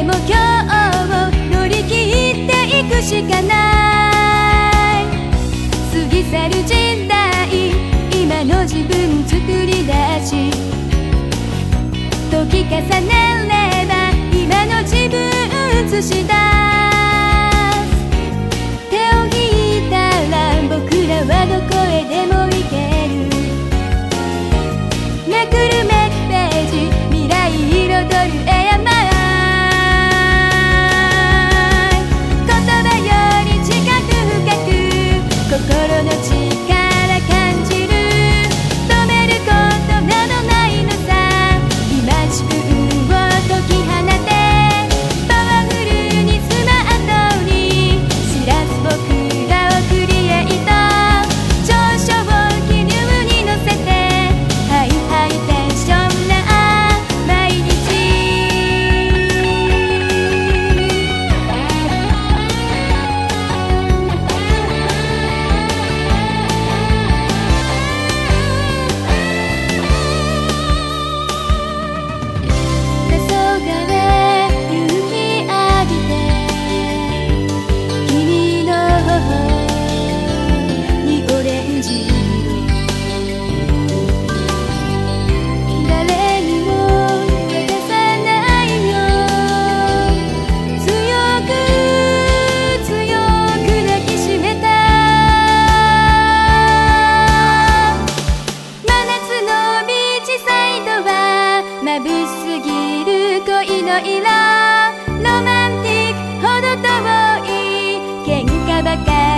でも今日を乗り切っていくしかない。過ぎ去る時代今の自分作り出し。時重ねれば今の自分映したすぎる恋の色ロマンティックほど遠い喧嘩ばかり。